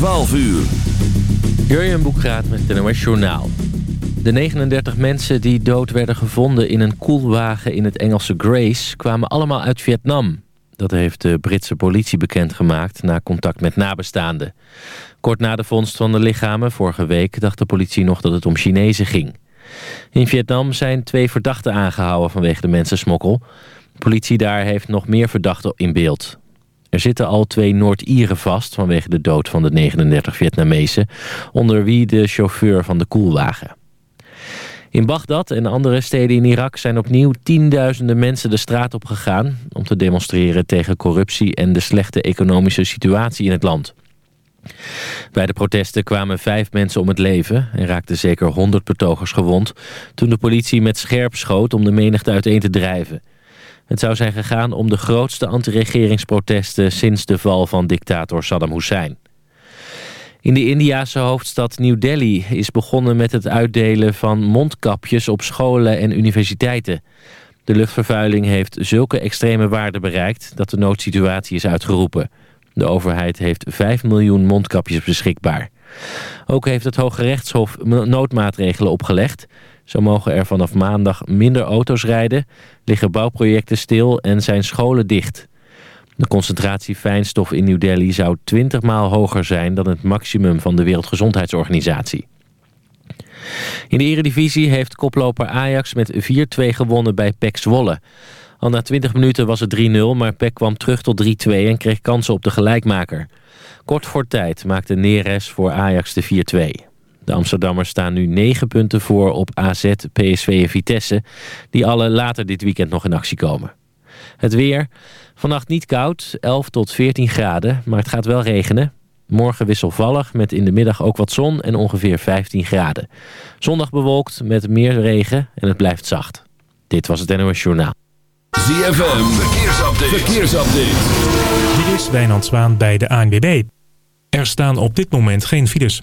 12 uur. Jurjen Boekraat met het NOS Journaal. De 39 mensen die dood werden gevonden in een koelwagen in het Engelse Grace... kwamen allemaal uit Vietnam. Dat heeft de Britse politie bekendgemaakt na contact met nabestaanden. Kort na de vondst van de lichamen vorige week... dacht de politie nog dat het om Chinezen ging. In Vietnam zijn twee verdachten aangehouden vanwege de mensensmokkel. De politie daar heeft nog meer verdachten in beeld. Er zitten al twee Noord-Ieren vast vanwege de dood van de 39 Vietnamezen... onder wie de chauffeur van de koelwagen. In Bagdad en andere steden in Irak zijn opnieuw tienduizenden mensen de straat op gegaan... om te demonstreren tegen corruptie en de slechte economische situatie in het land. Bij de protesten kwamen vijf mensen om het leven en raakten zeker honderd betogers gewond... toen de politie met scherp schoot om de menigte uiteen te drijven. Het zou zijn gegaan om de grootste anti-regeringsprotesten sinds de val van dictator Saddam Hussein. In de Indiase hoofdstad New Delhi is begonnen met het uitdelen van mondkapjes op scholen en universiteiten. De luchtvervuiling heeft zulke extreme waarden bereikt dat de noodsituatie is uitgeroepen. De overheid heeft 5 miljoen mondkapjes beschikbaar. Ook heeft het Hoge Rechtshof noodmaatregelen opgelegd. Zo mogen er vanaf maandag minder auto's rijden, liggen bouwprojecten stil en zijn scholen dicht. De concentratie fijnstof in New Delhi zou 20 maal hoger zijn dan het maximum van de Wereldgezondheidsorganisatie. In de eredivisie heeft koploper Ajax met 4-2 gewonnen bij PEC Zwolle. Al na 20 minuten was het 3-0, maar PEC kwam terug tot 3-2 en kreeg kansen op de gelijkmaker. Kort voor tijd maakte Neres voor Ajax de 4-2. De Amsterdammers staan nu 9 punten voor op AZ, PSV en Vitesse... die alle later dit weekend nog in actie komen. Het weer. Vannacht niet koud, 11 tot 14 graden, maar het gaat wel regenen. Morgen wisselvallig, met in de middag ook wat zon en ongeveer 15 graden. Zondag bewolkt met meer regen en het blijft zacht. Dit was het NOS Journaal. ZFM, verkeersupdate. verkeersupdate. Dit is Wijnand Zwaan bij de ANWB. Er staan op dit moment geen files.